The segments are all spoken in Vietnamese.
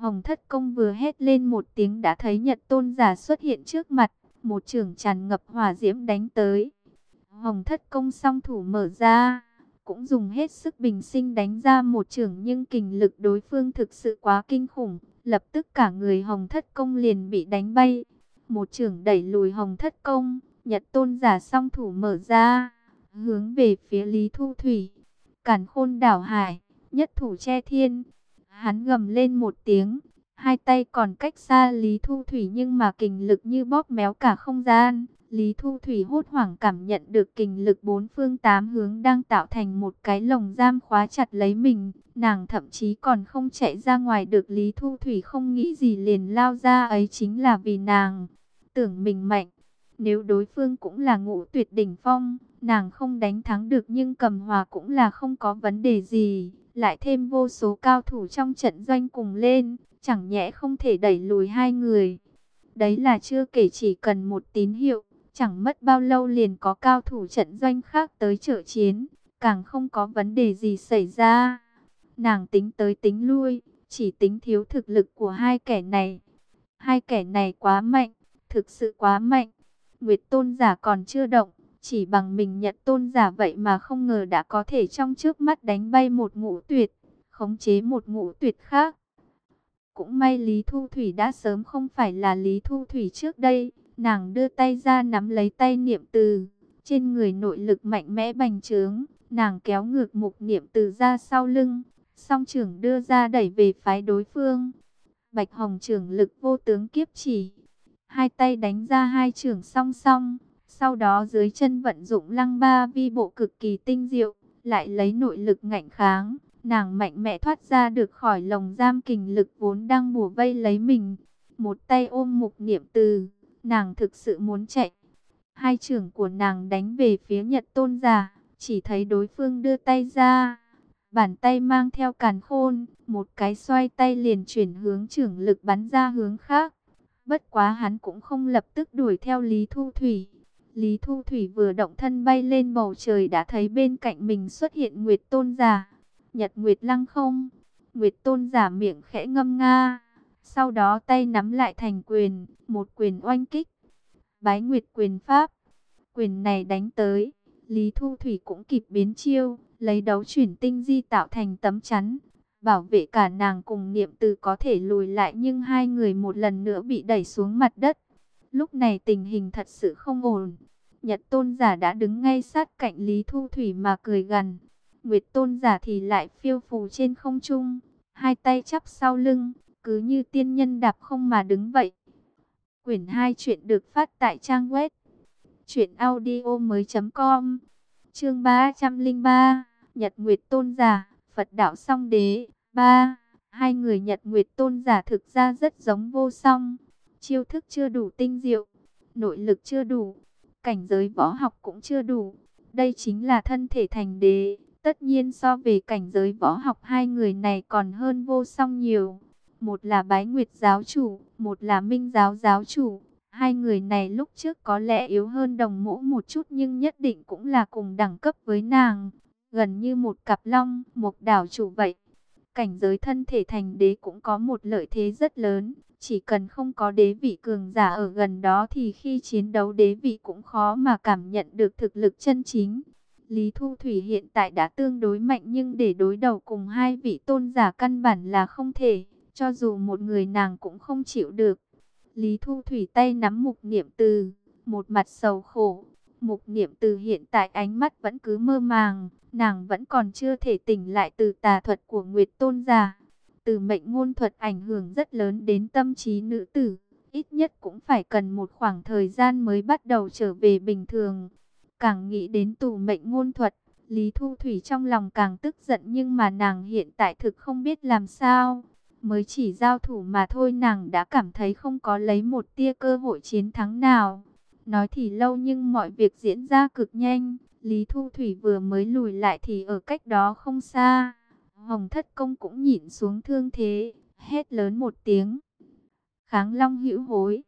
Hồng thất công vừa hét lên một tiếng đã thấy nhật tôn giả xuất hiện trước mặt, một trường tràn ngập hỏa diễm đánh tới. Hồng thất công song thủ mở ra, cũng dùng hết sức bình sinh đánh ra một trường nhưng kình lực đối phương thực sự quá kinh khủng, lập tức cả người hồng thất công liền bị đánh bay. Một trường đẩy lùi hồng thất công, nhật tôn giả song thủ mở ra, hướng về phía Lý Thu Thủy, cản khôn đảo hải, nhất thủ che thiên. Hắn gầm lên một tiếng, hai tay còn cách xa Lý Thu Thủy nhưng mà kình lực như bóp méo cả không gian. Lý Thu Thủy hốt hoảng cảm nhận được kình lực bốn phương tám hướng đang tạo thành một cái lồng giam khóa chặt lấy mình. Nàng thậm chí còn không chạy ra ngoài được Lý Thu Thủy không nghĩ gì liền lao ra ấy chính là vì nàng. Tưởng mình mạnh, nếu đối phương cũng là ngũ tuyệt đỉnh phong, nàng không đánh thắng được nhưng cầm hòa cũng là không có vấn đề gì. Lại thêm vô số cao thủ trong trận doanh cùng lên, chẳng nhẽ không thể đẩy lùi hai người. Đấy là chưa kể chỉ cần một tín hiệu, chẳng mất bao lâu liền có cao thủ trận doanh khác tới trợ chiến, càng không có vấn đề gì xảy ra. Nàng tính tới tính lui, chỉ tính thiếu thực lực của hai kẻ này. Hai kẻ này quá mạnh, thực sự quá mạnh. Nguyệt tôn giả còn chưa động, chỉ bằng mình nhận tôn giả vậy mà không ngờ đã có thể trong trước mắt đánh bay một ngũ tuyệt, khống chế một ngũ tuyệt khác. Cũng may Lý Thu Thủy đã sớm không phải là Lý Thu Thủy trước đây, nàng đưa tay ra nắm lấy tay niệm từ, trên người nội lực mạnh mẽ bành trướng, nàng kéo ngược mục niệm từ ra sau lưng, song trưởng đưa ra đẩy về phái đối phương. Bạch Hồng trưởng lực vô tướng kiếp chỉ, hai tay đánh ra hai trưởng song song, sau đó dưới chân vận dụng lăng ba vi bộ cực kỳ tinh diệu, lại lấy nội lực ngạnh kháng. Nàng mạnh mẽ thoát ra được khỏi lồng giam kình lực vốn đang bùa vây lấy mình. Một tay ôm mục niệm từ, nàng thực sự muốn chạy. Hai trưởng của nàng đánh về phía Nhật Tôn giả, chỉ thấy đối phương đưa tay ra. Bàn tay mang theo càn khôn, một cái xoay tay liền chuyển hướng trưởng lực bắn ra hướng khác. Bất quá hắn cũng không lập tức đuổi theo Lý Thu Thủy Lý Thu Thủy vừa động thân bay lên bầu trời đã thấy bên cạnh mình xuất hiện Nguyệt Tôn giả. Nhật Nguyệt lăng không. Nguyệt Tôn giả miệng khẽ ngâm nga. Sau đó tay nắm lại thành quyền, một quyền oanh kích. Bái Nguyệt quyền pháp. Quyền này đánh tới. Lý Thu Thủy cũng kịp biến chiêu, lấy đấu chuyển tinh di tạo thành tấm chắn. Bảo vệ cả nàng cùng niệm từ có thể lùi lại nhưng hai người một lần nữa bị đẩy xuống mặt đất. Lúc này tình hình thật sự không ổn. Nhật tôn giả đã đứng ngay sát cạnh Lý Thu Thủy mà cười gần. Nguyệt tôn giả thì lại phiêu phù trên không trung, hai tay chắp sau lưng, cứ như tiên nhân đạp không mà đứng vậy. Quyển 2 chuyện được phát tại trang web truyệnaudiomoi.com. Chương 303, Nhật Nguyệt tôn giả, Phật đạo song đế. 3. Hai người Nhật Nguyệt tôn giả thực ra rất giống vô song, chiêu thức chưa đủ tinh diệu, nội lực chưa đủ, cảnh giới võ học cũng chưa đủ. Đây chính là thân thể thành đế, tất nhiên so về cảnh giới võ học hai người này còn hơn vô song nhiều. Một là bái nguyệt giáo chủ, một là minh giáo giáo chủ. Hai người này lúc trước có lẽ yếu hơn đồng mũ một chút nhưng nhất định cũng là cùng đẳng cấp với nàng. Gần như một cặp long, một đảo chủ vậy. Cảnh giới thân thể thành đế cũng có một lợi thế rất lớn. Chỉ cần không có đế vị cường giả ở gần đó thì khi chiến đấu đế vị cũng khó mà cảm nhận được thực lực chân chính. Lý Thu Thủy hiện tại đã tương đối mạnh nhưng để đối đầu cùng hai vị tôn giả căn bản là không thể, cho dù một người nàng cũng không chịu được. Lý Thu Thủy tay nắm mục niệm từ, một mặt sầu khổ. Mục niệm từ hiện tại ánh mắt vẫn cứ mơ màng, nàng vẫn còn chưa thể tỉnh lại từ tà thuật của Nguyệt Tôn giả từ mệnh ngôn thuật ảnh hưởng rất lớn đến tâm trí nữ tử, ít nhất cũng phải cần một khoảng thời gian mới bắt đầu trở về bình thường. Càng nghĩ đến tù mệnh ngôn thuật, Lý Thu Thủy trong lòng càng tức giận nhưng mà nàng hiện tại thực không biết làm sao. Mới chỉ giao thủ mà thôi nàng đã cảm thấy không có lấy một tia cơ hội chiến thắng nào. Nói thì lâu nhưng mọi việc diễn ra cực nhanh. Lý Thu Thủy vừa mới lùi lại thì ở cách đó không xa. Hồng thất công cũng nhìn xuống thương thế, hét lớn một tiếng. Kháng long hữu hối.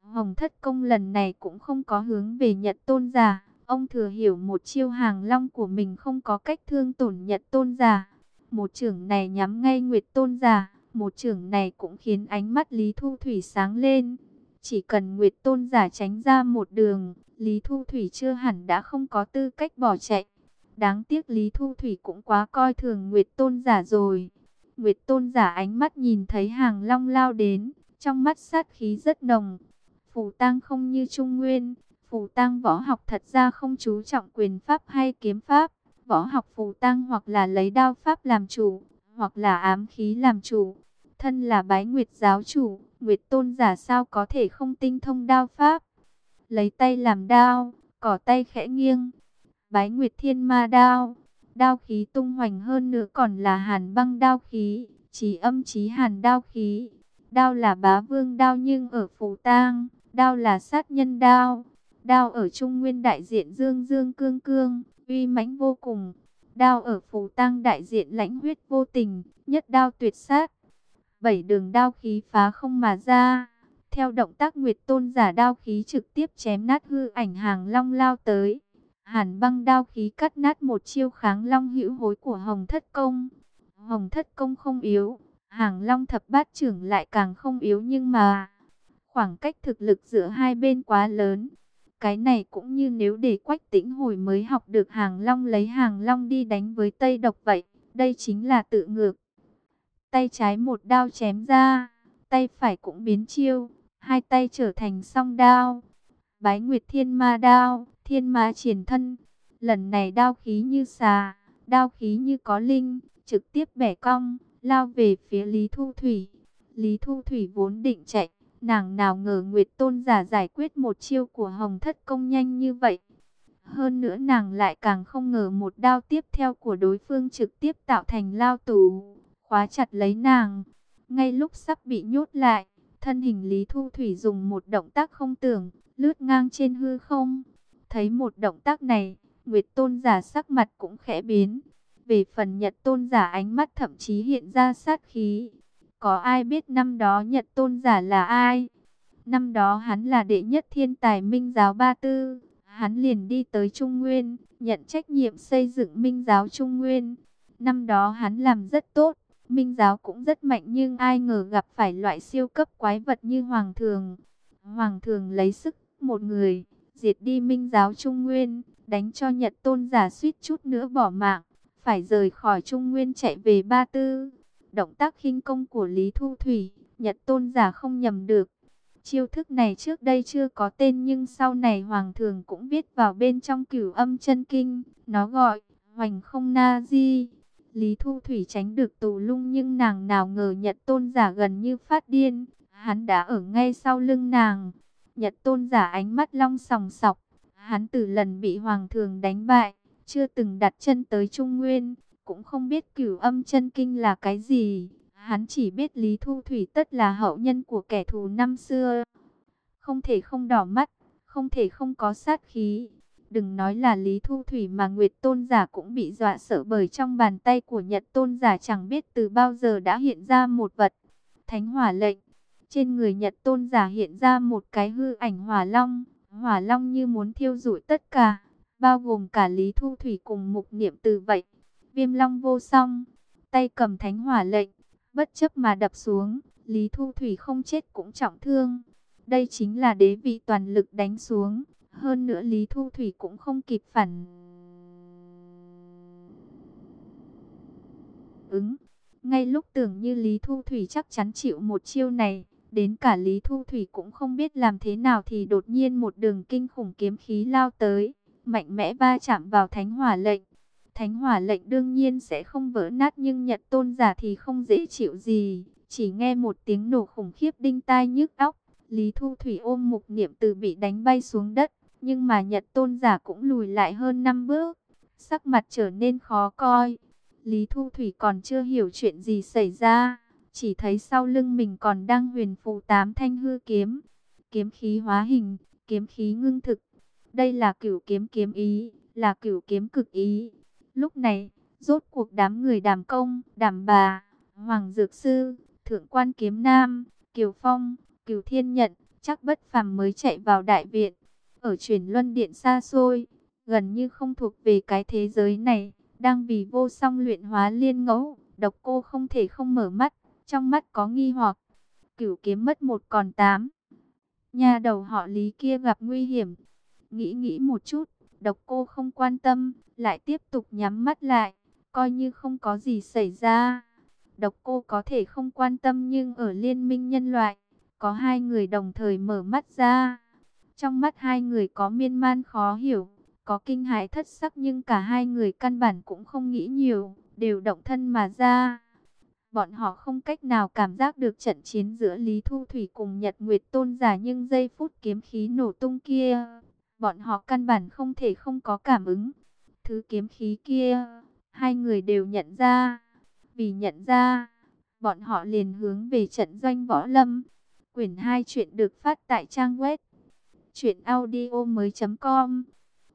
Hồng thất công lần này cũng không có hướng về Nhật tôn giả. Ông thừa hiểu một chiêu hàng long của mình không có cách thương tổn Nhật tôn giả. Một trưởng này nhắm ngay Nguyệt tôn giả. Một trưởng này cũng khiến ánh mắt Lý Thu Thủy sáng lên. Chỉ cần Nguyệt Tôn giả tránh ra một đường, Lý Thu Thủy chưa hẳn đã không có tư cách bỏ chạy. Đáng tiếc Lý Thu Thủy cũng quá coi thường Nguyệt Tôn giả rồi. Nguyệt Tôn giả ánh mắt nhìn thấy hàng long lao đến, trong mắt sát khí rất nồng. Phù Tăng không như Trung Nguyên, Phù Tăng võ học thật ra không chú trọng quyền pháp hay kiếm pháp. Võ học Phù Tăng hoặc là lấy đao pháp làm chủ, hoặc là ám khí làm chủ. Thân là bái Nguyệt giáo chủ, Nguyệt Tôn giả sao có thể không tinh thông đao pháp. Lấy tay làm đao, cỏ tay khẽ nghiêng. Bái Nguyệt Thiên Ma đao, đao khí tung hoành hơn nữa còn là hàn băng đao khí, trí âm chí hàn đao khí. Đao là bá vương đao nhưng ở Phù Tang, đao là sát nhân đao. Đao ở Trung Nguyên đại diện dương dương cương cương, uy mãnh vô cùng. Đao ở Phù Tang đại diện lãnh huyết vô tình, nhất đao tuyệt sát. Bảy đường đao khí phá không mà ra. Theo động tác Nguyệt Tôn giả đao khí trực tiếp chém nát hư ảnh hàng long lao tới. Hàn băng đao khí cắt nát một chiêu kháng long hữu hối của Hồng Thất Công. Hồng Thất Công không yếu, hàng long thập bát trưởng lại càng không yếu nhưng mà khoảng cách thực lực giữa hai bên quá lớn. Cái này cũng như nếu để quách tĩnh hồi mới học được hàng long lấy hàng long đi đánh với Tây Độc vậy. Đây chính là tự ngược. Tay trái một đao chém ra, tay phải cũng biến chiêu, hai tay trở thành song đao. Bái Nguyệt Thiên Ma đao, Thiên Ma triển thân. Lần này đao khí như xà, đao khí như có linh, trực tiếp bẻ cong, lao về phía Lý Thu Thủy. Lý Thu Thủy vốn định chạy, nàng nào ngờ Nguyệt Tôn giả giải quyết một chiêu của Hồng Thất Công nhanh như vậy. Hơn nữa nàng lại càng không ngờ một đao tiếp theo của đối phương trực tiếp tạo thành lao tù, khóa chặt lấy nàng. Ngay lúc sắp bị nhốt lại, thân hình Lý Thu Thủy dùng một động tác không tưởng, lướt ngang trên hư không. Thấy một động tác này, Nguyệt Tôn giả sắc mặt cũng khẽ biến. Về phần Nhật Tôn giả ánh mắt thậm chí hiện ra sát khí. Có ai biết năm đó Nhật Tôn giả là ai? Năm đó hắn là đệ nhất thiên tài minh giáo Ba Tư. Hắn liền đi tới Trung Nguyên, nhận trách nhiệm xây dựng minh giáo Trung Nguyên. Năm đó hắn làm rất tốt, minh giáo cũng rất mạnh nhưng ai ngờ gặp phải loại siêu cấp quái vật như Hoàng Thường. Hoàng Thường lấy sức một người, diệt đi minh giáo Trung Nguyên, đánh cho Nhật Tôn giả suýt chút nữa bỏ mạng, phải rời khỏi Trung Nguyên chạy về Ba Tư. Động tác khinh công của Lý Thu Thủy, Nhật Tôn giả không nhầm được. Chiêu thức này trước đây chưa có tên nhưng sau này Hoàng thường cũng viết vào bên trong cửu âm chân kinh. Nó gọi, hoành không na di. Lý Thu Thủy tránh được tù lung nhưng nàng nào ngờ Nhật Tôn giả gần như phát điên. Hắn đã ở ngay sau lưng nàng. Nhật Tôn giả ánh mắt long sòng sọc. Hắn từ lần bị Hoàng thường đánh bại, chưa từng đặt chân tới Trung Nguyên cũng không biết cửu âm chân kinh là cái gì. Hắn chỉ biết Lý Thu Thủy tất là hậu nhân của kẻ thù năm xưa. Không thể không đỏ mắt, không thể không có sát khí. Đừng nói là Lý Thu Thủy mà Nguyệt Tôn Giả cũng bị dọa sợ bởi trong bàn tay của Nhật Tôn Giả chẳng biết từ bao giờ đã hiện ra một vật. Thánh hỏa lệnh. Trên người Nhật Tôn Giả hiện ra một cái hư ảnh hỏa long. Hỏa long như muốn thiêu rụi tất cả, bao gồm cả Lý Thu Thủy cùng mục niệm từ vậy. Viêm long vô song, tay cầm thánh hỏa lệnh, bất chấp mà đập xuống, Lý Thu Thủy không chết cũng trọng thương. Đây chính là đế vị toàn lực đánh xuống, hơn nữa Lý Thu Thủy cũng không kịp phản. Ứng, ngay lúc tưởng như Lý Thu Thủy chắc chắn chịu một chiêu này, đến cả Lý Thu Thủy cũng không biết làm thế nào thì đột nhiên một đường kinh khủng kiếm khí lao tới, mạnh mẽ va chạm vào thánh hỏa lệnh. Thánh hỏa lệnh đương nhiên sẽ không vỡ nát nhưng Nhật tôn giả thì không dễ chịu gì. Chỉ nghe một tiếng nổ khủng khiếp đinh tai nhức óc. Lý Thu Thủy ôm mục niệm từ bị đánh bay xuống đất. Nhưng mà Nhật tôn giả cũng lùi lại hơn 5 bước. Sắc mặt trở nên khó coi. Lý Thu Thủy còn chưa hiểu chuyện gì xảy ra. Chỉ thấy sau lưng mình còn đang huyền phù tám thanh hư kiếm. Kiếm khí hóa hình, kiếm khí ngưng thực. Đây là cửu kiếm kiếm ý, là cửu kiếm cực ý. Lúc này, rốt cuộc đám người đàm công, đàm bà, Hoàng Dược Sư, Thượng quan Kiếm Nam, Kiều Phong, Kiều Thiên Nhận, chắc bất phàm mới chạy vào đại viện. Ở truyền luân điện xa xôi, gần như không thuộc về cái thế giới này, đang vì vô song luyện hóa liên ngẫu, độc cô không thể không mở mắt, trong mắt có nghi hoặc. Cửu kiếm mất một còn tám. Nhà đầu họ lý kia gặp nguy hiểm. Nghĩ nghĩ một chút, độc cô không quan tâm, lại tiếp tục nhắm mắt lại, coi như không có gì xảy ra. Độc cô có thể không quan tâm nhưng ở liên minh nhân loại, có hai người đồng thời mở mắt ra. Trong mắt hai người có miên man khó hiểu, có kinh hãi thất sắc nhưng cả hai người căn bản cũng không nghĩ nhiều, đều động thân mà ra. Bọn họ không cách nào cảm giác được trận chiến giữa Lý Thu Thủy cùng Nhật Nguyệt Tôn giả nhưng giây phút kiếm khí nổ tung kia, bọn họ căn bản không thể không có cảm ứng. Thứ kiếm khí kia, hai người đều nhận ra. Vì nhận ra, bọn họ liền hướng về trận doanh võ lâm. Quyển 2 chuyện được phát tại trang web truyệnaudiomoi.com.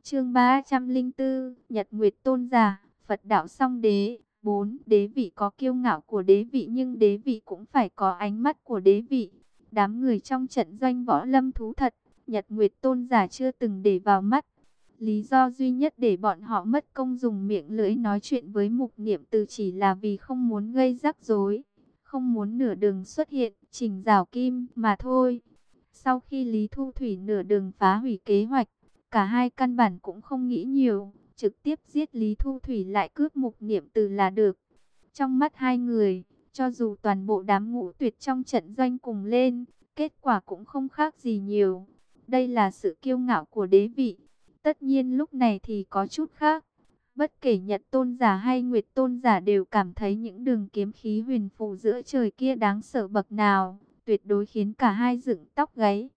Chương 304, Nhật Nguyệt Tôn giả, Phật đạo song đế. 4. Đế vị có kiêu ngạo của đế vị nhưng đế vị cũng phải có ánh mắt của đế vị. Đám người trong trận doanh võ lâm thú thật, Nhật Nguyệt Tôn giả chưa từng để vào mắt. Lý do duy nhất để bọn họ mất công dùng miệng lưỡi nói chuyện với mục niệm từ chỉ là vì không muốn gây rắc rối, không muốn nửa đường xuất hiện, trình rào kim mà thôi. Sau khi Lý Thu Thủy nửa đường phá hủy kế hoạch, cả hai căn bản cũng không nghĩ nhiều, trực tiếp giết Lý Thu Thủy lại cướp mục niệm từ là được. Trong mắt hai người, cho dù toàn bộ đám ngũ tuyệt trong trận doanh cùng lên, kết quả cũng không khác gì nhiều. Đây là sự kiêu ngạo của đế vị. Tất nhiên lúc này thì có chút khác. Bất kể Nhật tôn giả hay Nguyệt tôn giả đều cảm thấy những đường kiếm khí huyền phù giữa trời kia đáng sợ bậc nào, tuyệt đối khiến cả hai dựng tóc gáy.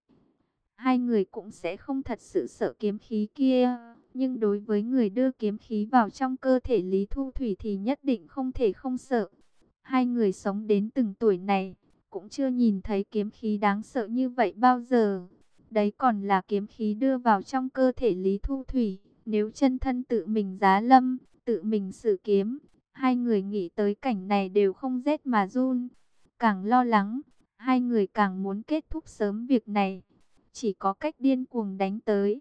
Hai người cũng sẽ không thật sự sợ kiếm khí kia, nhưng đối với người đưa kiếm khí vào trong cơ thể Lý Thu Thủy thì nhất định không thể không sợ. Hai người sống đến từng tuổi này, cũng chưa nhìn thấy kiếm khí đáng sợ như vậy bao giờ. Đấy còn là kiếm khí đưa vào trong cơ thể Lý Thu Thủy. Nếu chân thân tự mình giá lâm, tự mình sử kiếm, hai người nghĩ tới cảnh này đều không rét mà run. Càng lo lắng, hai người càng muốn kết thúc sớm việc này. Chỉ có cách điên cuồng đánh tới,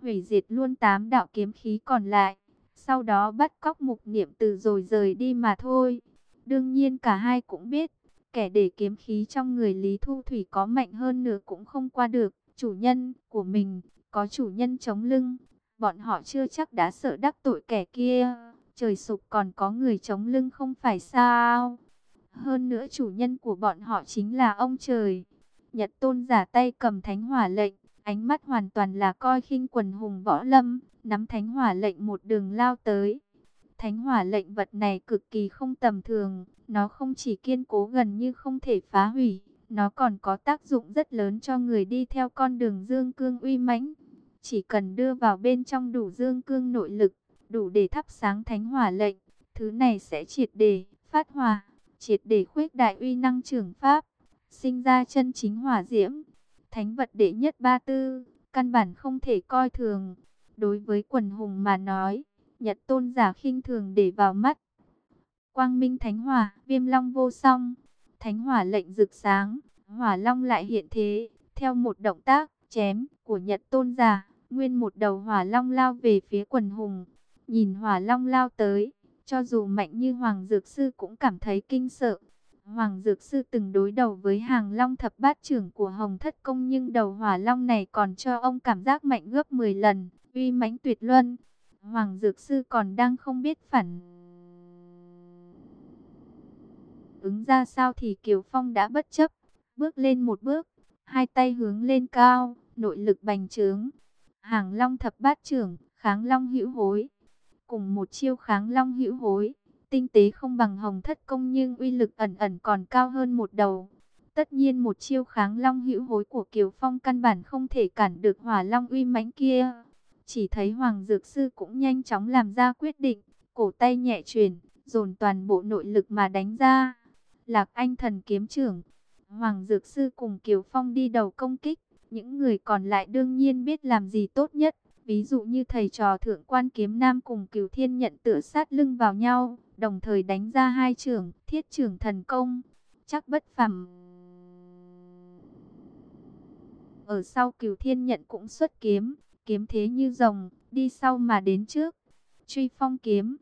hủy diệt luôn tám đạo kiếm khí còn lại. Sau đó bắt cóc mục niệm từ rồi rời đi mà thôi. Đương nhiên cả hai cũng biết, kẻ để kiếm khí trong người Lý Thu Thủy có mạnh hơn nữa cũng không qua được chủ nhân của mình, có chủ nhân chống lưng. Bọn họ chưa chắc đã sợ đắc tội kẻ kia, trời sụp còn có người chống lưng không phải sao. Hơn nữa chủ nhân của bọn họ chính là ông trời. Nhật tôn giả tay cầm thánh hỏa lệnh, ánh mắt hoàn toàn là coi khinh quần hùng võ lâm, nắm thánh hỏa lệnh một đường lao tới. Thánh hỏa lệnh vật này cực kỳ không tầm thường, nó không chỉ kiên cố gần như không thể phá hủy, nó còn có tác dụng rất lớn cho người đi theo con đường dương cương uy mãnh. Chỉ cần đưa vào bên trong đủ dương cương nội lực, đủ để thắp sáng thánh hỏa lệnh, thứ này sẽ triệt để phát hỏa, triệt để khuếch đại uy năng trưởng pháp, sinh ra chân chính hỏa diễm. Thánh vật đệ nhất ba tư, căn bản không thể coi thường. Đối với quần hùng mà nói, Nhật tôn giả khinh thường để vào mắt. Quang minh thánh hỏa, viêm long vô song, Thánh hỏa lệnh rực sáng, hỏa long lại hiện thế, theo một động tác chém của Nhật Tôn giả, nguyên một đầu hỏa long lao về phía quần hùng. Nhìn hỏa long lao tới, cho dù mạnh như Hoàng Dược Sư cũng cảm thấy kinh sợ. Hoàng Dược Sư từng đối đầu với hàng long thập bát trưởng của Hồng Thất Công nhưng đầu hỏa long này còn cho ông cảm giác mạnh gấp 10 lần, uy mãnh tuyệt luân. Hoàng Dược Sư còn đang không biết phản ứng ra sao thì Kiều Phong đã bất chấp, bước lên một bước, hai tay hướng lên cao, nội lực bành trướng. Hàng Long thập bát trưởng, kháng Long hữu hối. Cùng một chiêu kháng Long hữu hối, tinh tế không bằng hồng thất công nhưng uy lực ẩn ẩn còn cao hơn một đầu. Tất nhiên một chiêu kháng Long hữu hối của Kiều Phong căn bản không thể cản được hỏa Long uy mãnh kia. Chỉ thấy Hoàng Dược Sư cũng nhanh chóng làm ra quyết định, cổ tay nhẹ chuyển, dồn toàn bộ nội lực mà đánh ra. Lạc Anh thần kiếm trưởng, Hoàng Dược Sư cùng Kiều Phong đi đầu công kích, những người còn lại đương nhiên biết làm gì tốt nhất. Ví dụ như thầy trò thượng quan kiếm nam cùng cửu thiên nhận tựa sát lưng vào nhau, đồng thời đánh ra hai trưởng, thiết trưởng thần công, chắc bất phàm. Ở sau cửu thiên nhận cũng xuất kiếm, kiếm thế như rồng, đi sau mà đến trước. Truy phong kiếm,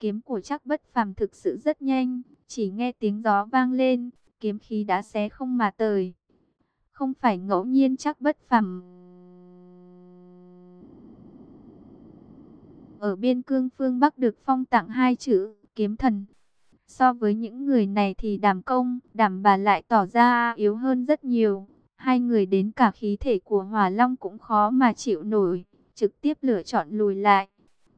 kiếm của chắc bất phàm thực sự rất nhanh, chỉ nghe tiếng gió vang lên, kiếm khí đã xé không mà tời. Không phải ngẫu nhiên chắc bất phàm. Ở biên cương phương Bắc được phong tặng hai chữ kiếm thần. So với những người này thì đàm công, đàm bà lại tỏ ra yếu hơn rất nhiều. Hai người đến cả khí thể của Hỏa Long cũng khó mà chịu nổi, trực tiếp lựa chọn lùi lại.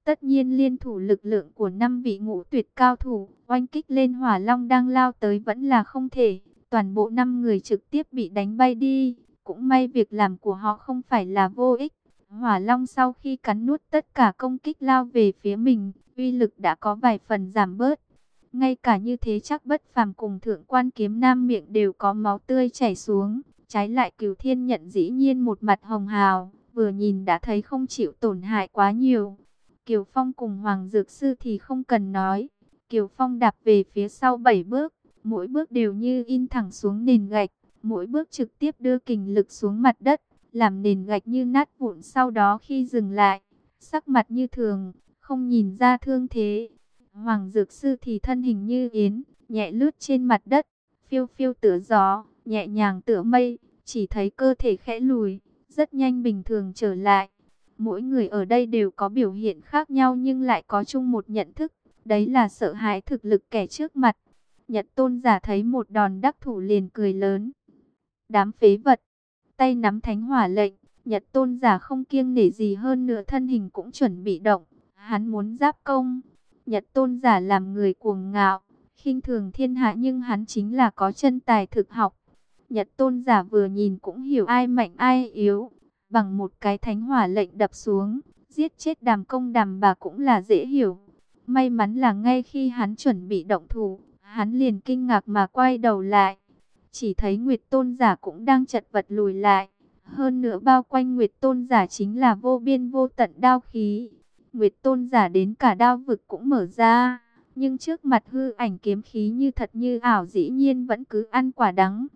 Tất nhiên liên thủ lực lượng của năm vị ngũ tuyệt cao thủ, oanh kích lên Hỏa Long đang lao tới vẫn là không thể. Toàn bộ năm người trực tiếp bị đánh bay đi, cũng may việc làm của họ không phải là vô ích. Hỏa Long sau khi cắn nuốt tất cả công kích lao về phía mình, uy lực đã có vài phần giảm bớt. Ngay cả như thế chắc bất phàm cùng thượng quan kiếm nam miệng đều có máu tươi chảy xuống. Trái lại cửu thiên nhận dĩ nhiên một mặt hồng hào, vừa nhìn đã thấy không chịu tổn hại quá nhiều. Kiều Phong cùng Hoàng Dược Sư thì không cần nói. Kiều Phong đạp về phía sau bảy bước, mỗi bước đều như in thẳng xuống nền gạch, mỗi bước trực tiếp đưa kình lực xuống mặt đất, làm nền gạch như nát vụn sau đó khi dừng lại, sắc mặt như thường, không nhìn ra thương thế. Hoàng Dược Sư thì thân hình như yến, nhẹ lướt trên mặt đất, phiêu phiêu tựa gió, nhẹ nhàng tựa mây, chỉ thấy cơ thể khẽ lùi, rất nhanh bình thường trở lại. Mỗi người ở đây đều có biểu hiện khác nhau nhưng lại có chung một nhận thức, đấy là sợ hãi thực lực kẻ trước mặt. Nhật tôn giả thấy một đòn đắc thủ liền cười lớn. Đám phế vật, tay nắm thánh hỏa lệnh, Nhật tôn giả không kiêng nể gì hơn nữa thân hình cũng chuẩn bị động. Hắn muốn giáp công. Nhật tôn giả làm người cuồng ngạo, khinh thường thiên hạ nhưng hắn chính là có chân tài thực học. Nhật tôn giả vừa nhìn cũng hiểu ai mạnh ai yếu. Bằng một cái thánh hỏa lệnh đập xuống, giết chết đàm công đàm bà cũng là dễ hiểu. May mắn là ngay khi hắn chuẩn bị động thủ, hắn liền kinh ngạc mà quay đầu lại. Chỉ thấy Nguyệt tôn giả cũng đang chật vật lùi lại. Hơn nữa bao quanh Nguyệt tôn giả chính là vô biên vô tận đao khí. Nguyệt tôn giả đến cả đao vực cũng mở ra. Nhưng trước mặt hư ảnh kiếm khí như thật như ảo dĩ nhiên vẫn cứ ăn quả đắng.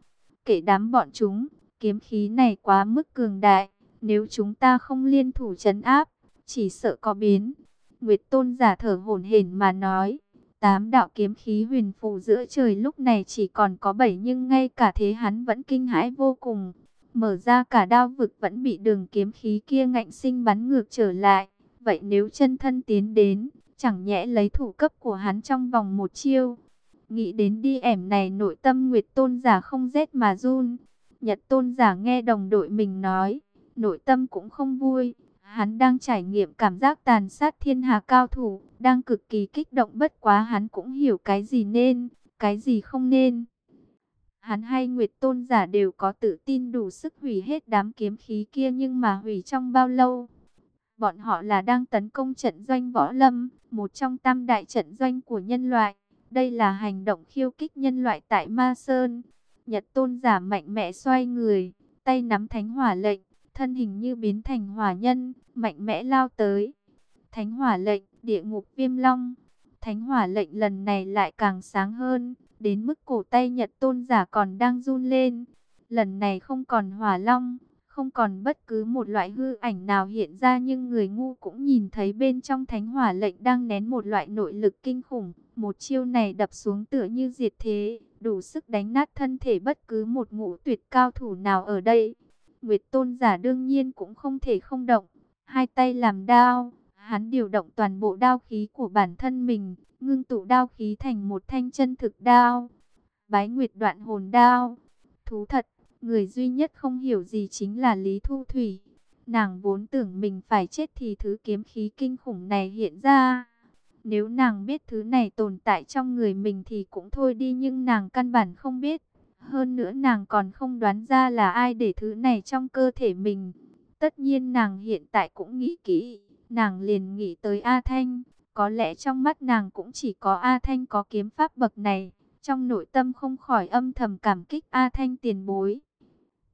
Kể đám bọn chúng, kiếm khí này quá mức cường đại. Nếu chúng ta không liên thủ chấn áp, chỉ sợ có biến. Nguyệt tôn giả thở hổn hển mà nói. Tám đạo kiếm khí huyền phù giữa trời lúc này chỉ còn có bảy nhưng ngay cả thế hắn vẫn kinh hãi vô cùng. Mở ra cả đao vực vẫn bị đường kiếm khí kia ngạnh sinh bắn ngược trở lại. Vậy nếu chân thân tiến đến, chẳng nhẽ lấy thủ cấp của hắn trong vòng một chiêu. Nghĩ đến đi ẻm này nội tâm Nguyệt Tôn giả không rét mà run. Nhật Tôn giả nghe đồng đội mình nói, nội tâm cũng không vui. Hắn đang trải nghiệm cảm giác tàn sát thiên hà cao thủ, đang cực kỳ kích động bất quá hắn cũng hiểu cái gì nên, cái gì không nên. Hắn hay Nguyệt Tôn giả đều có tự tin đủ sức hủy hết đám kiếm khí kia nhưng mà hủy trong bao lâu? Bọn họ là đang tấn công trận doanh võ lâm, một trong tam đại trận doanh của nhân loại. Đây là hành động khiêu kích nhân loại tại Ma Sơn. Nhật tôn giả mạnh mẽ xoay người, tay nắm thánh hỏa lệnh, thân hình như biến thành hỏa nhân, mạnh mẽ lao tới. Thánh hỏa lệnh, địa ngục viêm long. Thánh hỏa lệnh lần này lại càng sáng hơn, đến mức cổ tay Nhật tôn giả còn đang run lên. Lần này không còn hỏa long, không còn bất cứ một loại hư ảnh nào hiện ra nhưng người ngu cũng nhìn thấy bên trong thánh hỏa lệnh đang nén một loại nội lực kinh khủng. Một chiêu này đập xuống tựa như diệt thế, đủ sức đánh nát thân thể bất cứ một ngũ tuyệt cao thủ nào ở đây. Nguyệt tôn giả đương nhiên cũng không thể không động, hai tay làm đao, hắn điều động toàn bộ đao khí của bản thân mình, ngưng tụ đao khí thành một thanh chân thực đao. Bái Nguyệt đoạn hồn đao, thú thật, người duy nhất không hiểu gì chính là Lý Thu Thủy. Nàng vốn tưởng mình phải chết thì thứ kiếm khí kinh khủng này hiện ra. Nếu nàng biết thứ này tồn tại trong người mình thì cũng thôi đi nhưng nàng căn bản không biết. Hơn nữa nàng còn không đoán ra là ai để thứ này trong cơ thể mình. Tất nhiên nàng hiện tại cũng nghĩ kỹ, nàng liền nghĩ tới A Thanh. Có lẽ trong mắt nàng cũng chỉ có A Thanh có kiếm pháp bậc này. Trong nội tâm không khỏi âm thầm cảm kích A Thanh tiền bối.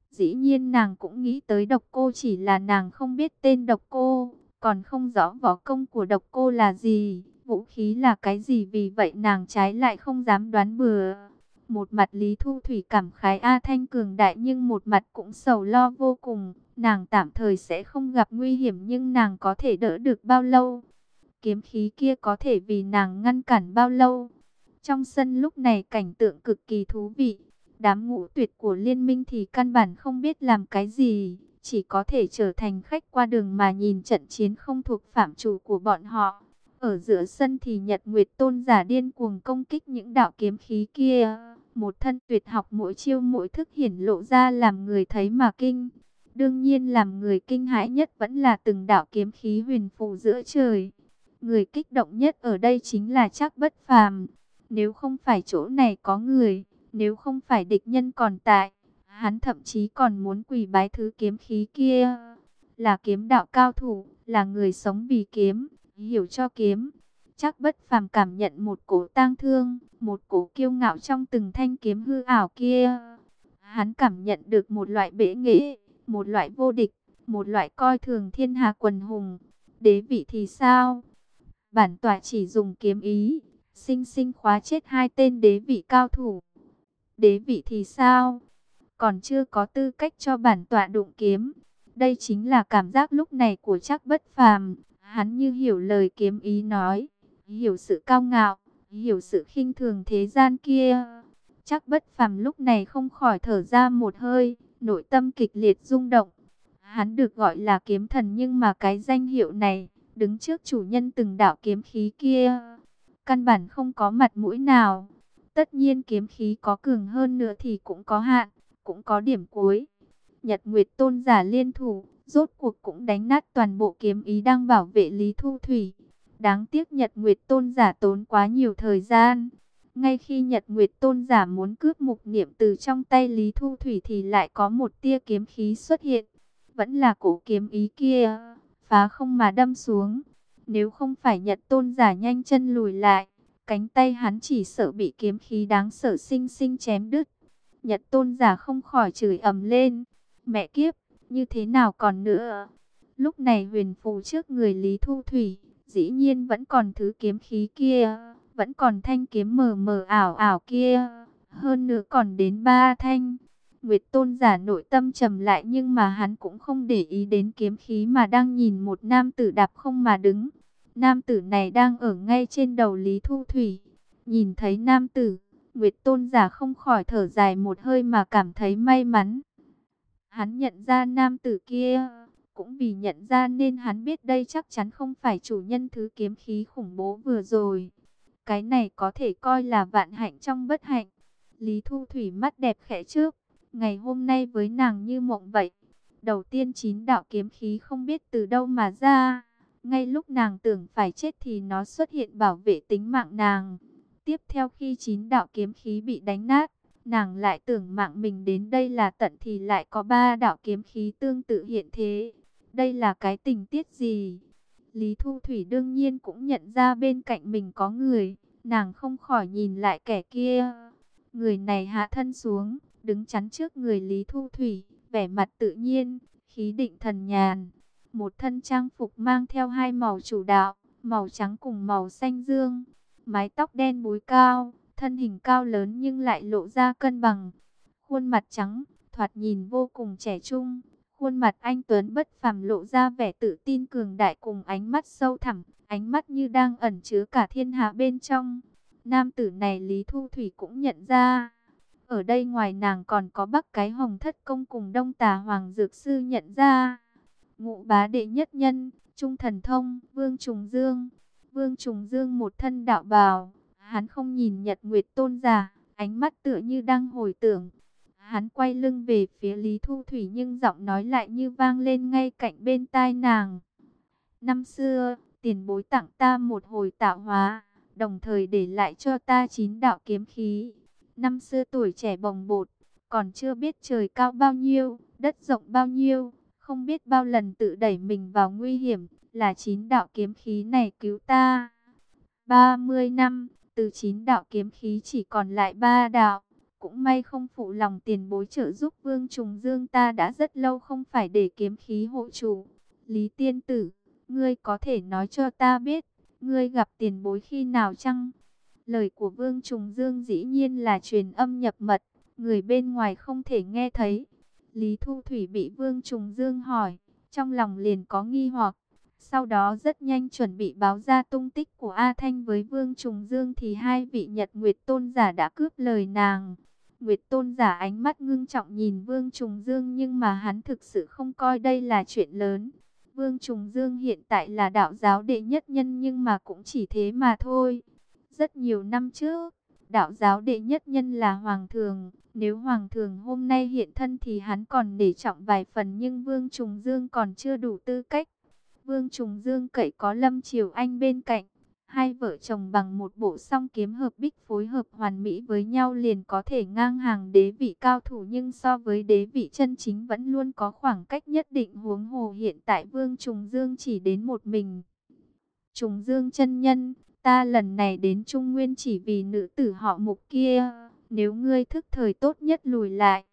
Dĩ nhiên nàng cũng nghĩ tới độc cô chỉ là nàng không biết tên độc cô, còn không rõ võ công của độc cô là gì, vũ khí là cái gì vì vậy nàng trái lại không dám đoán bừa. Một mặt Lý Thu Thủy cảm khái A Thanh cường đại nhưng một mặt cũng sầu lo vô cùng. Nàng tạm thời sẽ không gặp nguy hiểm nhưng nàng có thể đỡ được bao lâu. Kiếm khí kia có thể vì nàng ngăn cản bao lâu. Trong sân lúc này cảnh tượng cực kỳ thú vị. Đám ngũ tuyệt của liên minh thì căn bản không biết làm cái gì, chỉ có thể trở thành khách qua đường mà nhìn trận chiến không thuộc phạm chủ của bọn họ. Ở giữa sân thì Nhật Nguyệt Tôn giả điên cuồng công kích những đạo kiếm khí kia. Một thân tuyệt học mỗi chiêu mỗi thức hiển lộ ra làm người thấy mà kinh. Đương nhiên làm người kinh hãi nhất vẫn là từng đạo kiếm khí huyền phù giữa trời. Người kích động nhất ở đây chính là chắc bất phàm. Nếu không phải chỗ này có người, nếu không phải địch nhân còn tại, hắn thậm chí còn muốn quỳ bái thứ kiếm khí kia. Là kiếm đạo cao thủ, là người sống vì kiếm, hiểu cho kiếm. Chắc bất phàm cảm nhận một cổ tang thương, một cổ kiêu ngạo trong từng thanh kiếm hư ảo kia. Hắn cảm nhận được một loại bể nghĩ, một loại vô địch, một loại coi thường thiên hạ quần hùng. Đế vị thì sao? Bản tọa chỉ dùng kiếm ý, sinh sinh khóa chết hai tên đế vị cao thủ. Đế vị thì sao? Còn chưa có tư cách cho bản tọa đụng kiếm. Đây chính là cảm giác lúc này của chắc bất phàm. Hắn như hiểu lời kiếm ý nói, hiểu sự cao ngạo, hiểu sự khinh thường thế gian kia. Chắc bất phàm lúc này không khỏi thở ra một hơi, nội tâm kịch liệt rung động. Hắn được gọi là kiếm thần nhưng mà cái danh hiệu này, đứng trước chủ nhân từng đạo kiếm khí kia, căn bản không có mặt mũi nào. Tất nhiên kiếm khí có cường hơn nữa thì cũng có hạn, cũng có điểm cuối. Nhật Nguyệt Tôn giả liên thủ, rốt cuộc cũng đánh nát toàn bộ kiếm ý đang bảo vệ Lý Thu Thủy. Đáng tiếc Nhật Nguyệt Tôn giả tốn quá nhiều thời gian. Ngay khi Nhật Nguyệt Tôn giả muốn cướp mục niệm từ trong tay Lý Thu Thủy thì lại có một tia kiếm khí xuất hiện. Vẫn là cổ kiếm ý kia, phá không mà đâm xuống. Nếu không phải Nhật Tôn giả nhanh chân lùi lại, cánh tay hắn chỉ sợ bị kiếm khí đáng sợ sinh sinh chém đứt. Nhật Tôn giả không khỏi chửi ầm lên. Mẹ kiếp, như thế nào còn nữa? Lúc này huyền phù trước người Lý Thu Thủy, dĩ nhiên vẫn còn thứ kiếm khí kia, vẫn còn thanh kiếm mờ mờ ảo ảo kia, hơn nữa còn đến ba thanh. Nguyệt tôn giả nội tâm trầm lại nhưng mà hắn cũng không để ý đến kiếm khí mà đang nhìn một nam tử đạp không mà đứng. Nam tử này đang ở ngay trên đầu Lý Thu Thủy. Nhìn thấy nam tử, Nguyệt tôn giả không khỏi thở dài một hơi mà cảm thấy may mắn. Hắn nhận ra nam tử kia, cũng vì nhận ra nên hắn biết đây chắc chắn không phải chủ nhân thứ kiếm khí khủng bố vừa rồi. Cái này có thể coi là vạn hạnh trong bất hạnh. Lý Thu Thủy mắt đẹp khẽ trước, ngày hôm nay với nàng như mộng vậy. Đầu tiên chín đạo kiếm khí không biết từ đâu mà ra. Ngay lúc nàng tưởng phải chết thì nó xuất hiện bảo vệ tính mạng nàng. Tiếp theo khi chín đạo kiếm khí bị đánh nát, Nàng lại tưởng mạng mình đến đây là tận thì lại có ba đạo kiếm khí tương tự hiện thế. Đây là cái tình tiết gì? Lý Thu Thủy đương nhiên cũng nhận ra bên cạnh mình có người. Nàng không khỏi nhìn lại kẻ kia. Người này hạ thân xuống, đứng chắn trước người Lý Thu Thủy, vẻ mặt tự nhiên, khí định thần nhàn. Một thân trang phục mang theo hai màu chủ đạo, màu trắng cùng màu xanh dương. Mái tóc đen búi cao, thân hình cao lớn nhưng lại lộ ra cân bằng. Khuôn mặt trắng, thoạt nhìn vô cùng trẻ trung. Khuôn mặt anh Tuấn bất phàm lộ ra vẻ tự tin cường đại cùng ánh mắt sâu thẳm, ánh mắt như đang ẩn chứa cả thiên hạ bên trong. Nam tử này Lý Thu Thủy cũng nhận ra. Ở đây ngoài nàng còn có bắc cái hồng thất công cùng đông tà hoàng dược sư nhận ra. Ngụ bá đệ nhất nhân, trung thần thông, vương trùng dương. Vương trùng dương một thân đạo bào, Hắn không nhìn Nhật Nguyệt Tôn giả, ánh mắt tựa như đang hồi tưởng. Hắn quay lưng về phía Lý Thu Thủy nhưng giọng nói lại như vang lên ngay cạnh bên tai nàng. Năm xưa, tiền bối tặng ta một hồi tạo hóa, đồng thời để lại cho ta chín đạo kiếm khí. Năm xưa tuổi trẻ bồng bột, còn chưa biết trời cao bao nhiêu, đất rộng bao nhiêu, không biết bao lần tự đẩy mình vào nguy hiểm, là chín đạo kiếm khí này cứu ta. 30 năm, từ chín đạo kiếm khí chỉ còn lại ba đạo. Cũng may không phụ lòng tiền bối trợ giúp Vương Trùng Dương ta đã rất lâu không phải để kiếm khí hộ chủ. Lý Tiên Tử, ngươi có thể nói cho ta biết, ngươi gặp tiền bối khi nào chăng? Lời của Vương Trùng Dương dĩ nhiên là truyền âm nhập mật, người bên ngoài không thể nghe thấy. Lý Thu Thủy bị Vương Trùng Dương hỏi, trong lòng liền có nghi hoặc. Sau đó rất nhanh chuẩn bị báo ra tung tích của A Thanh với Vương Trùng Dương thì hai vị Nhật Nguyệt Tôn giả đã cướp lời nàng. Nguyệt tôn giả ánh mắt ngưng trọng nhìn Vương Trùng Dương nhưng mà hắn thực sự không coi đây là chuyện lớn. Vương Trùng Dương hiện tại là đạo giáo đệ nhất nhân nhưng mà cũng chỉ thế mà thôi. Rất nhiều năm trước, đạo giáo đệ nhất nhân là Hoàng Thường. Nếu Hoàng Thường hôm nay hiện thân thì hắn còn để trọng vài phần nhưng Vương Trùng Dương còn chưa đủ tư cách. Vương Trùng Dương cậy có Lâm Triều Anh bên cạnh. Hai vợ chồng bằng một bộ song kiếm hợp bích phối hợp hoàn mỹ với nhau liền có thể ngang hàng đế vị cao thủ nhưng so với đế vị chân chính vẫn luôn có khoảng cách nhất định huống hồ hiện tại Vương Trùng Dương chỉ đến một mình. Trùng Dương chân nhân, ta lần này đến Trung Nguyên chỉ vì nữ tử họ mục kia, nếu ngươi thức thời tốt nhất lùi lại,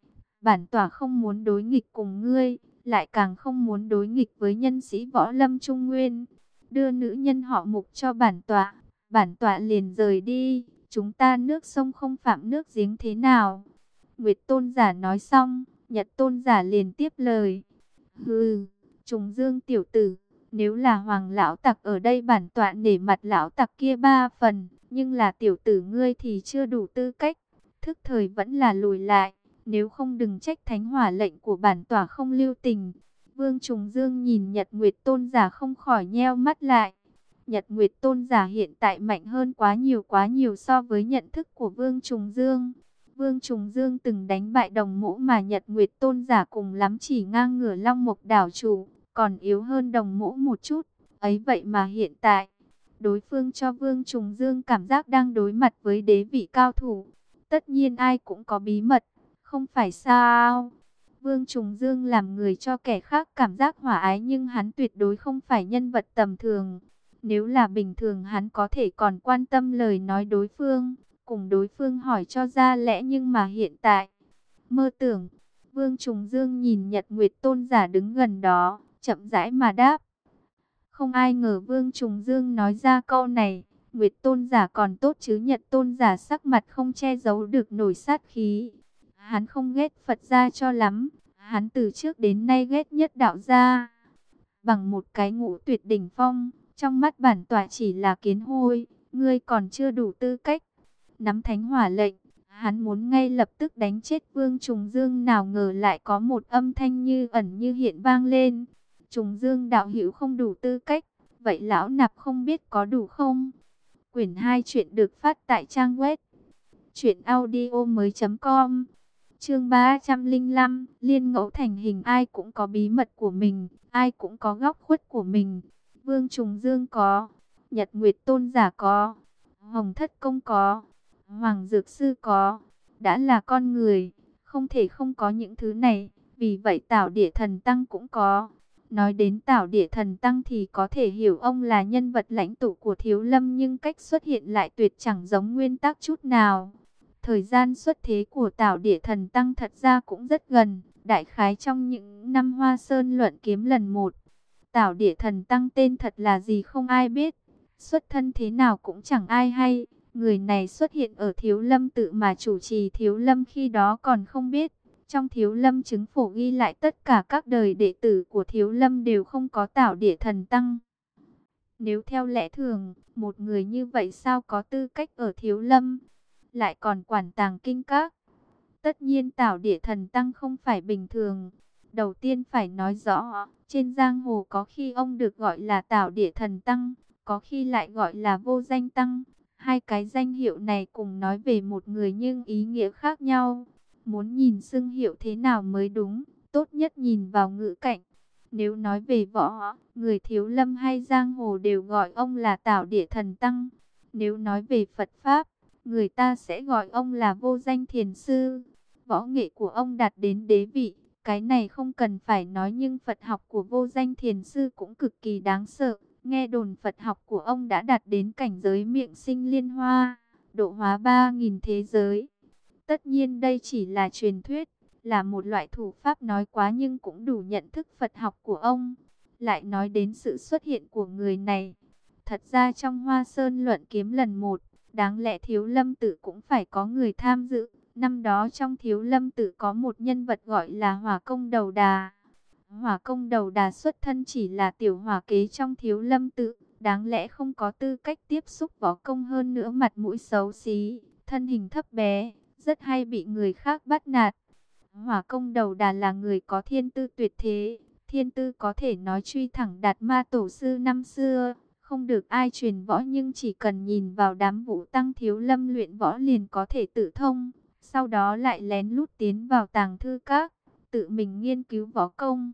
bản tỏa không muốn đối nghịch cùng ngươi, lại càng không muốn đối nghịch với nhân sĩ võ lâm Trung Nguyên đưa nữ nhân họ mục cho bản tọa. Bản tọa liền rời đi, chúng ta nước sông không phạm nước giếng thế nào. Nguyệt tôn giả nói xong, Nhật tôn giả liền tiếp lời. Hừ, trùng dương tiểu tử, nếu là hoàng lão tặc ở đây bản tọa nể mặt lão tặc kia ba phần, nhưng là tiểu tử ngươi thì chưa đủ tư cách, thức thời vẫn là lùi lại, nếu không đừng trách thánh hỏa lệnh của bản tỏa không lưu tình. Vương Trùng Dương nhìn Nhật Nguyệt Tôn giả không khỏi nheo mắt lại. Nhật Nguyệt Tôn giả hiện tại mạnh hơn quá nhiều quá nhiều so với nhận thức của Vương Trùng Dương. Vương Trùng Dương từng đánh bại đồng mũ mà Nhật Nguyệt Tôn giả cùng lắm chỉ ngang ngửa long mục đảo chủ, còn yếu hơn đồng mũ một chút. Ấy vậy mà hiện tại, đối phương cho Vương Trùng Dương cảm giác đang đối mặt với đế vị cao thủ. Tất nhiên ai cũng có bí mật, không phải sao? Vương Trùng Dương làm người cho kẻ khác cảm giác hỏa ái nhưng hắn tuyệt đối không phải nhân vật tầm thường. Nếu là bình thường hắn có thể còn quan tâm lời nói đối phương, cùng đối phương hỏi cho ra lẽ nhưng mà hiện tại, mơ tưởng, Vương Trùng Dương nhìn Nhật Nguyệt Tôn giả đứng gần đó, chậm rãi mà đáp. Không ai ngờ Vương Trùng Dương nói ra câu này, Nguyệt Tôn giả còn tốt chứ Nhật Tôn giả sắc mặt không che giấu được nổi sát khí. Hắn không ghét Phật gia cho lắm, hắn từ trước đến nay ghét nhất đạo gia. Bằng một cái ngũ tuyệt đỉnh phong, trong mắt bản tỏa chỉ là kiến hôi, ngươi còn chưa đủ tư cách. Nắm thánh hỏa lệnh, hắn muốn ngay lập tức đánh chết Vương Trùng Dương nào ngờ lại có một âm thanh như ẩn như hiện vang lên. Trùng Dương đạo hữu không đủ tư cách, vậy lão nạp không biết có đủ không? Quyển 2 chuyện được phát tại trang web chuyện audio mới.com Chương 305, liên ngẫu thành hình ai cũng có bí mật của mình, ai cũng có góc khuất của mình. Vương Trùng Dương có, Nhật Nguyệt Tôn Giả có, Hồng Thất Công có, Hoàng Dược Sư có, đã là con người, không thể không có những thứ này, vì vậy Tảo Địa Thần Tăng cũng có. Nói đến Tảo Địa Thần Tăng thì có thể hiểu ông là nhân vật lãnh tụ của Thiếu Lâm nhưng cách xuất hiện lại tuyệt chẳng giống nguyên tắc chút nào. Thời gian xuất thế của Tảo Địa Thần Tăng thật ra cũng rất gần, đại khái trong những năm Hoa Sơn luận kiếm lần một. Tảo Địa Thần Tăng tên thật là gì không ai biết, xuất thân thế nào cũng chẳng ai hay. Người này xuất hiện ở Thiếu Lâm tự mà chủ trì Thiếu Lâm khi đó còn không biết. Trong Thiếu Lâm chứng phổ ghi lại tất cả các đời đệ tử của Thiếu Lâm đều không có Tảo Địa Thần Tăng. Nếu theo lẽ thường, một người như vậy sao có tư cách ở Thiếu Lâm? Lại còn quản tàng kinh các. Tất nhiên Tảo Địa Thần Tăng không phải bình thường. Đầu tiên phải nói rõ, trên giang hồ có khi ông được gọi là Tảo Địa Thần Tăng, có khi lại gọi là Vô Danh Tăng. Hai cái danh hiệu này cùng nói về một người nhưng ý nghĩa khác nhau. Muốn nhìn xưng hiệu thế nào mới đúng, tốt nhất nhìn vào ngữ cảnh. Nếu nói về võ, người thiếu lâm hay giang hồ đều gọi ông là Tảo Địa Thần Tăng. Nếu nói về Phật Pháp, người ta sẽ gọi ông là vô danh thiền sư. Võ nghệ của ông đạt đến đế vị, cái này không cần phải nói nhưng Phật học của vô danh thiền sư cũng cực kỳ đáng sợ. Nghe đồn Phật học của ông đã đạt đến cảnh giới miệng sinh liên hoa, độ hóa 3.000 thế giới. Tất nhiên đây chỉ là truyền thuyết, là một loại thủ pháp nói quá nhưng cũng đủ nhận thức Phật học của ông. Lại nói đến sự xuất hiện của người này. Thật ra trong Hoa Sơn luận kiếm lần một, Đáng lẽ thiếu lâm tự cũng phải có người tham dự. Năm đó trong thiếu lâm tự có một nhân vật gọi là hỏa công đầu đà. Hỏa công đầu đà xuất thân chỉ là tiểu hỏa kế trong thiếu lâm tự. Đáng lẽ không có tư cách tiếp xúc võ công hơn nữa mặt mũi xấu xí, thân hình thấp bé, rất hay bị người khác bắt nạt. Hỏa công đầu đà là người có thiên tư tuyệt thế, thiên tư có thể nói truy thẳng đạt ma tổ sư năm xưa, không được ai truyền võ nhưng chỉ cần nhìn vào đám vũ tăng thiếu lâm luyện võ liền có thể tự thông, sau đó lại lén lút tiến vào tàng thư các, tự mình nghiên cứu võ công.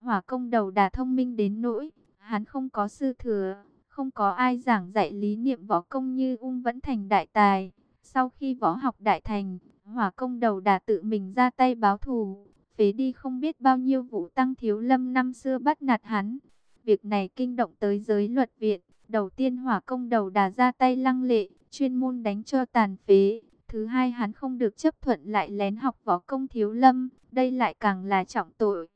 Hỏa công đầu đà thông minh đến nỗi, hắn không có sư thừa, không có ai giảng dạy lý niệm võ công như ung vẫn thành đại tài. Sau khi võ học đại thành, hỏa công đầu đà tự mình ra tay báo thù, phế đi không biết bao nhiêu vụ tăng thiếu lâm năm xưa bắt nạt hắn. Việc này kinh động tới giới luật viện, đầu tiên hỏa công đầu đà ra tay lăng lệ, chuyên môn đánh cho tàn phế. Thứ hai hắn không được chấp thuận lại lén học võ công thiếu lâm, đây lại càng là trọng tội.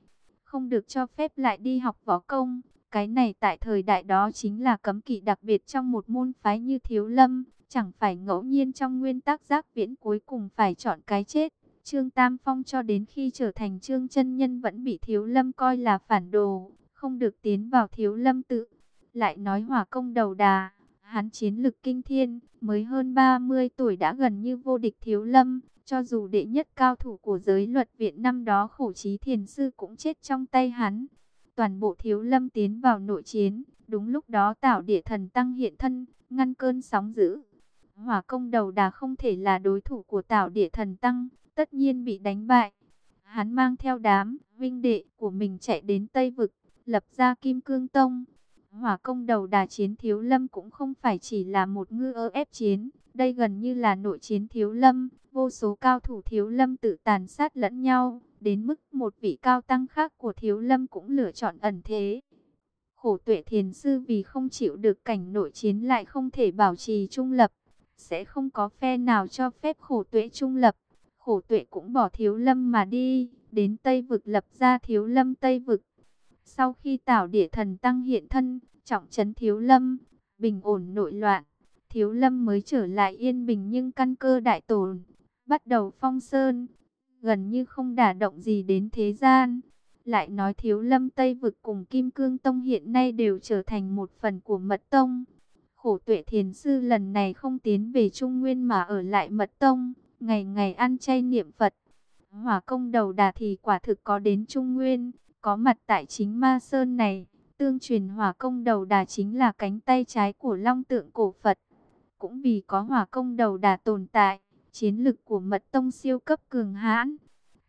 Không được cho phép lại đi học võ công, cái này tại thời đại đó chính là cấm kỵ đặc biệt trong một môn phái như thiếu lâm, chẳng phải ngẫu nhiên trong nguyên tắc giác viễn cuối cùng phải chọn cái chết. Trương Tam Phong cho đến khi trở thành Trương chân Nhân vẫn bị Thiếu Lâm coi là phản đồ, không được tiến vào Thiếu Lâm tự. Lại nói hỏa công đầu đà, hắn chiến lực kinh thiên, mới hơn 30 tuổi đã gần như vô địch Thiếu Lâm. Cho dù đệ nhất cao thủ của giới luật viện năm đó khổ trí thiền sư cũng chết trong tay hắn. Toàn bộ Thiếu Lâm tiến vào nội chiến, đúng lúc đó tạo địa thần tăng hiện thân, ngăn cơn sóng dữ. Hỏa công đầu đà không thể là đối thủ của tạo địa thần tăng, tất nhiên bị đánh bại. Hắn mang theo đám vinh đệ của mình chạy đến Tây Vực, lập ra Kim Cương Tông. Hỏa công đầu đà chiến thiếu lâm cũng không phải chỉ là một ngư ơ ép chiến, đây gần như là nội chiến thiếu lâm, vô số cao thủ thiếu lâm tự tàn sát lẫn nhau, đến mức một vị cao tăng khác của thiếu lâm cũng lựa chọn ẩn thế. Khổ tuệ thiền sư vì không chịu được cảnh nội chiến lại không thể bảo trì trung lập, sẽ không có phe nào cho phép khổ tuệ trung lập. Khổ tuệ cũng bỏ thiếu lâm mà đi, đến Tây Vực lập ra thiếu lâm Tây Vực. Sau khi tảo địa thần tăng hiện thân, trọng trấn thiếu lâm, bình ổn nội loạn, thiếu lâm mới trở lại yên bình nhưng căn cơ đại tổn, bắt đầu phong sơn, gần như không đả động gì đến thế gian. Lại nói thiếu lâm Tây Vực cùng Kim Cương Tông hiện nay đều trở thành một phần của mật tông. Khổ tuệ thiền sư lần này không tiến về Trung Nguyên mà ở lại mật tông, ngày ngày ăn chay niệm Phật. Hỏa công đầu đà thì quả thực có đến Trung Nguyên, có mặt tại chính Ma Sơn này. Tương truyền hỏa công đầu đà chính là cánh tay trái của long tượng cổ Phật. Cũng vì có hỏa công đầu đà tồn tại, chiến lực của mật tông siêu cấp cường hãn.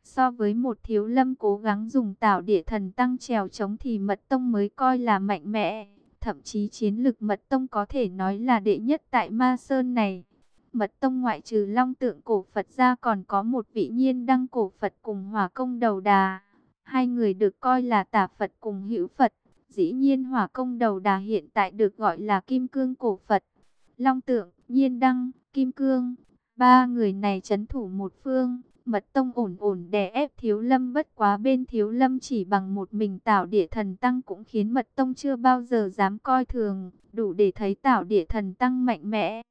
So với một thiếu lâm cố gắng dùng tạo địa thần tăng trèo chống thì mật tông mới coi là mạnh mẽ. Thậm chí chiến lực mật tông có thể nói là đệ nhất tại Ma Sơn này. Mật tông ngoại trừ long tượng cổ Phật ra còn có một vị nhiên đăng cổ Phật cùng hỏa công đầu đà. Hai người được coi là tả Phật cùng hữu Phật. Dĩ nhiên hỏa công đầu đà hiện tại được gọi là kim cương cổ Phật. Long tượng, nhiên đăng, kim cương. Ba người này chấn thủ một phương. Mật tông ổn ổn đè ép thiếu lâm bất quá bên thiếu lâm chỉ bằng một mình tạo địa thần tăng cũng khiến mật tông chưa bao giờ dám coi thường. Đủ để thấy tạo địa thần tăng mạnh mẽ.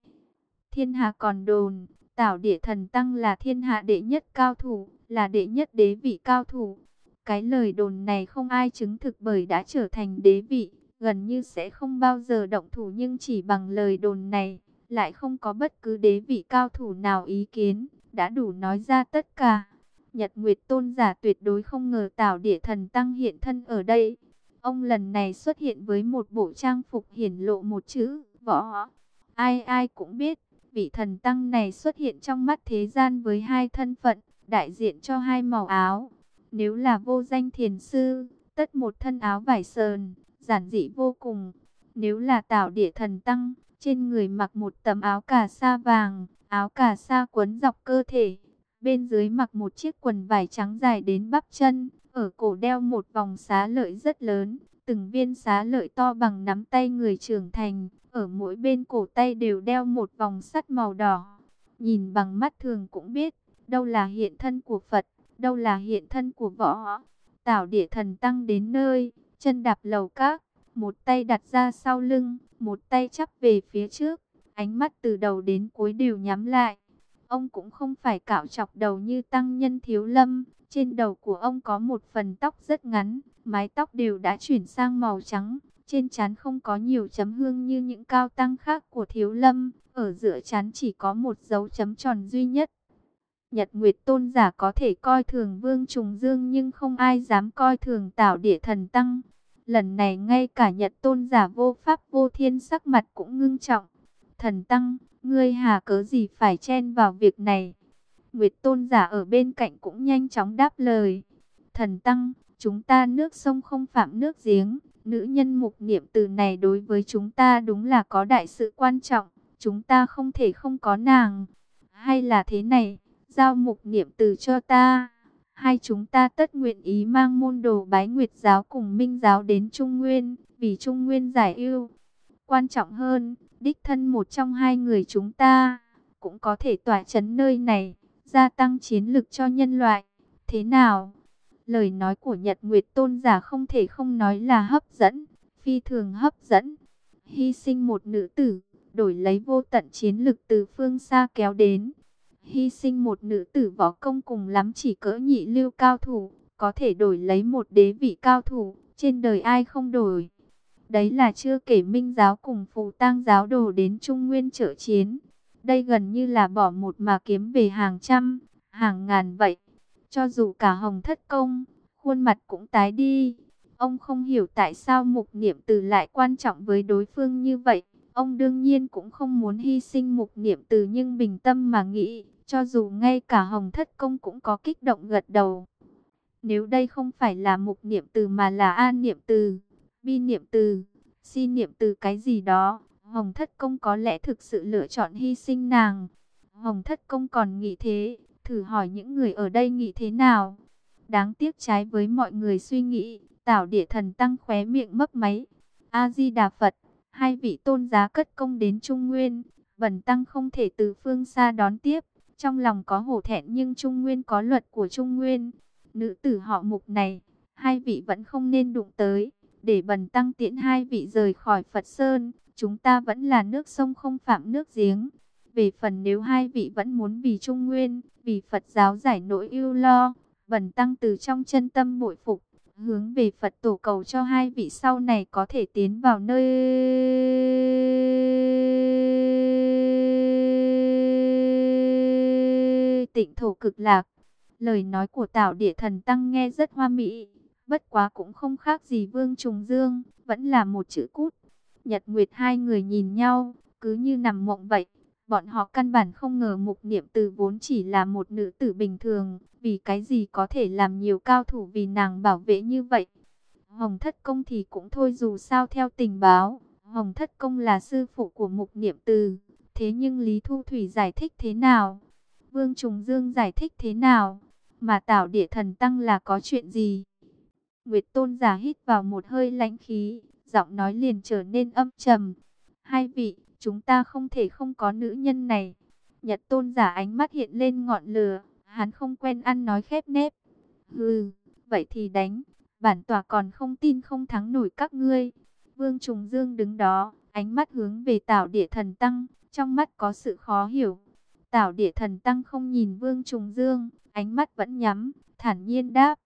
Thiên hạ còn đồn, Tảo Địa Thần Tăng là thiên hạ đệ nhất cao thủ, là đệ nhất đế vị cao thủ. Cái lời đồn này không ai chứng thực bởi đã trở thành đế vị, gần như sẽ không bao giờ động thủ nhưng chỉ bằng lời đồn này, lại không có bất cứ đế vị cao thủ nào ý kiến, đã đủ nói ra tất cả. Nhật Nguyệt Tôn giả tuyệt đối không ngờ tạo Địa Thần Tăng hiện thân ở đây. Ông lần này xuất hiện với một bộ trang phục hiển lộ một chữ, võ. Ai ai cũng biết, vị thần tăng này xuất hiện trong mắt thế gian với hai thân phận, đại diện cho hai màu áo. Nếu là vô danh thiền sư, tất một thân áo vải sờn, giản dị vô cùng. Nếu là tạo địa thần tăng, trên người mặc một tấm áo cà sa vàng, áo cà sa quấn dọc cơ thể. Bên dưới mặc một chiếc quần vải trắng dài đến bắp chân, ở cổ đeo một vòng xá lợi rất lớn, từng viên xá lợi to bằng nắm tay người trưởng thành, ở mỗi bên cổ tay đều đeo một vòng sắt màu đỏ. Nhìn bằng mắt thường cũng biết, đâu là hiện thân của Phật, đâu là hiện thân của võ. Tảo địa thần tăng đến nơi, chân đạp lầu các, một tay đặt ra sau lưng, một tay chắp về phía trước, ánh mắt từ đầu đến cuối đều nhắm lại. Ông cũng không phải cạo chọc đầu như tăng nhân thiếu lâm, trên đầu của ông có một phần tóc rất ngắn, mái tóc đều đã chuyển sang màu trắng, trên trán không có nhiều chấm hương như những cao tăng khác của thiếu lâm, ở giữa trán chỉ có một dấu chấm tròn duy nhất. Nhật Nguyệt Tôn giả có thể coi thường Vương Trùng Dương nhưng không ai dám coi thường Tảo Địa Thần Tăng. Lần này ngay cả Nhật Tôn giả vô pháp vô thiên sắc mặt cũng ngưng trọng. Thần Tăng, ngươi hà cớ gì phải chen vào việc này? Nguyệt Tôn giả ở bên cạnh cũng nhanh chóng đáp lời. Thần Tăng, chúng ta nước sông không phạm nước giếng. Nữ nhân mục niệm từ này đối với chúng ta đúng là có đại sự quan trọng. Chúng ta không thể không có nàng. Hay là thế này, giao mục niệm từ cho ta. Hai chúng ta tất nguyện ý mang môn đồ bái nguyệt giáo cùng minh giáo đến Trung Nguyên, vì Trung Nguyên giải ưu. Quan trọng hơn, đích thân một trong hai người chúng ta, cũng có thể tỏa chấn nơi này, gia tăng chiến lực cho nhân loại. Thế nào? Lời nói của Nhật Nguyệt Tôn giả không thể không nói là hấp dẫn, phi thường hấp dẫn. Hy sinh một nữ tử, đổi lấy vô tận chiến lực từ phương xa kéo đến. Hy sinh một nữ tử võ công cùng lắm chỉ cỡ nhị lưu cao thủ, có thể đổi lấy một đế vị cao thủ, trên đời ai không đổi. Đấy là chưa kể minh giáo cùng phù tang giáo đồ đến Trung Nguyên trợ chiến. Đây gần như là bỏ một mà kiếm về hàng trăm, hàng ngàn vậy. Cho dù cả hồng thất công, khuôn mặt cũng tái đi. Ông không hiểu tại sao mục niệm từ lại quan trọng với đối phương như vậy. Ông đương nhiên cũng không muốn hy sinh mục niệm từ nhưng bình tâm mà nghĩ, cho dù ngay cả hồng thất công cũng có kích động gật đầu. Nếu đây không phải là mục niệm từ mà là an niệm từ, bi niệm từ, si niệm từ cái gì đó, hồng thất công có lẽ thực sự lựa chọn hy sinh nàng. Hồng thất công còn nghĩ thế, thử hỏi những người ở đây nghĩ thế nào. Đáng tiếc trái với mọi người suy nghĩ, tảo địa thần tăng khóe miệng mấp máy. A-di-đà Phật, hai vị tôn giá cất công đến Trung Nguyên, bần tăng không thể từ phương xa đón tiếp. Trong lòng có hổ thẹn nhưng Trung Nguyên có luật của Trung Nguyên. Nữ tử họ mục này, hai vị vẫn không nên đụng tới. Để bần tăng tiễn hai vị rời khỏi Phật Sơn, chúng ta vẫn là nước sông không phạm nước giếng. Về phần nếu hai vị vẫn muốn vì Trung Nguyên, vì Phật giáo giải nỗi ưu lo, bần tăng từ trong chân tâm bội phục, hướng về Phật tổ cầu cho hai vị sau này có thể tiến vào nơi tịnh thổ cực lạc. Lời nói của Tảo Địa Thần Tăng nghe rất hoa mỹ, bất quá cũng không khác gì Vương Trùng Dương, vẫn là một chữ cút. Nhật Nguyệt hai người nhìn nhau, cứ như nằm mộng vậy. Bọn họ căn bản không ngờ mục niệm từ vốn chỉ là một nữ tử bình thường, vì cái gì có thể làm nhiều cao thủ vì nàng bảo vệ như vậy. Hồng Thất Công thì cũng thôi dù sao theo tình báo, Hồng Thất Công là sư phụ của mục niệm từ, thế nhưng Lý Thu Thủy giải thích thế nào? Vương Trùng Dương giải thích thế nào? Mà tạo địa thần tăng là có chuyện gì? Nguyệt Tôn giả hít vào một hơi lãnh khí, giọng nói liền trở nên âm trầm. Hai vị, chúng ta không thể không có nữ nhân này. Nhật Tôn giả ánh mắt hiện lên ngọn lửa, hắn không quen ăn nói khép nép. Hừ, vậy thì đánh, bản tòa còn không tin không thắng nổi các ngươi. Vương Trùng Dương đứng đó, ánh mắt hướng về tảo địa thần tăng, trong mắt có sự khó hiểu. Tảo địa thần tăng không nhìn Vương Trùng Dương, ánh mắt vẫn nhắm, thản nhiên đáp.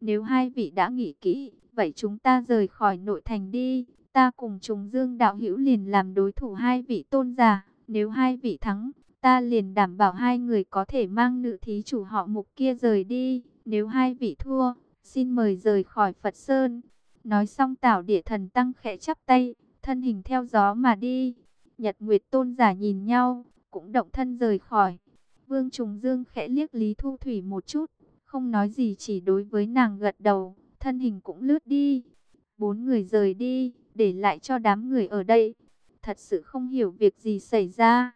Nếu hai vị đã nghĩ kỹ, vậy chúng ta rời khỏi nội thành đi. Ta cùng Trùng Dương đạo hữu liền làm đối thủ hai vị tôn giả. Nếu hai vị thắng, ta liền đảm bảo hai người có thể mang nữ thí chủ họ mục kia rời đi. Nếu hai vị thua, xin mời rời khỏi Phật Sơn. Nói xong tảo địa thần tăng khẽ chắp tay, thân hình theo gió mà đi. Nhật Nguyệt tôn giả nhìn nhau, cũng động thân rời khỏi. Vương Trùng Dương khẽ liếc Lý Thu Thủy một chút, không nói gì chỉ đối với nàng gật đầu, thân hình cũng lướt đi. Bốn người rời đi, để lại cho đám người ở đây. Thật sự không hiểu việc gì xảy ra.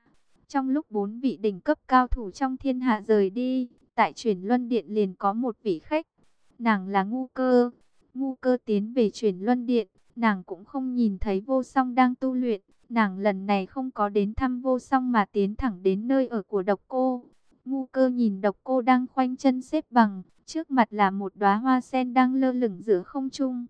Trong lúc bốn vị đỉnh cấp cao thủ trong thiên hạ rời đi, tại chuyển luân điện liền có một vị khách. Nàng là ngu cơ. Ngu cơ tiến về chuyển luân điện, nàng cũng không nhìn thấy vô song đang tu luyện. Nàng lần này không có đến thăm vô song mà tiến thẳng đến nơi ở của độc cô. Ngu cơ nhìn độc cô đang khoanh chân xếp bằng, trước mặt là một đóa hoa sen đang lơ lửng giữa không trung.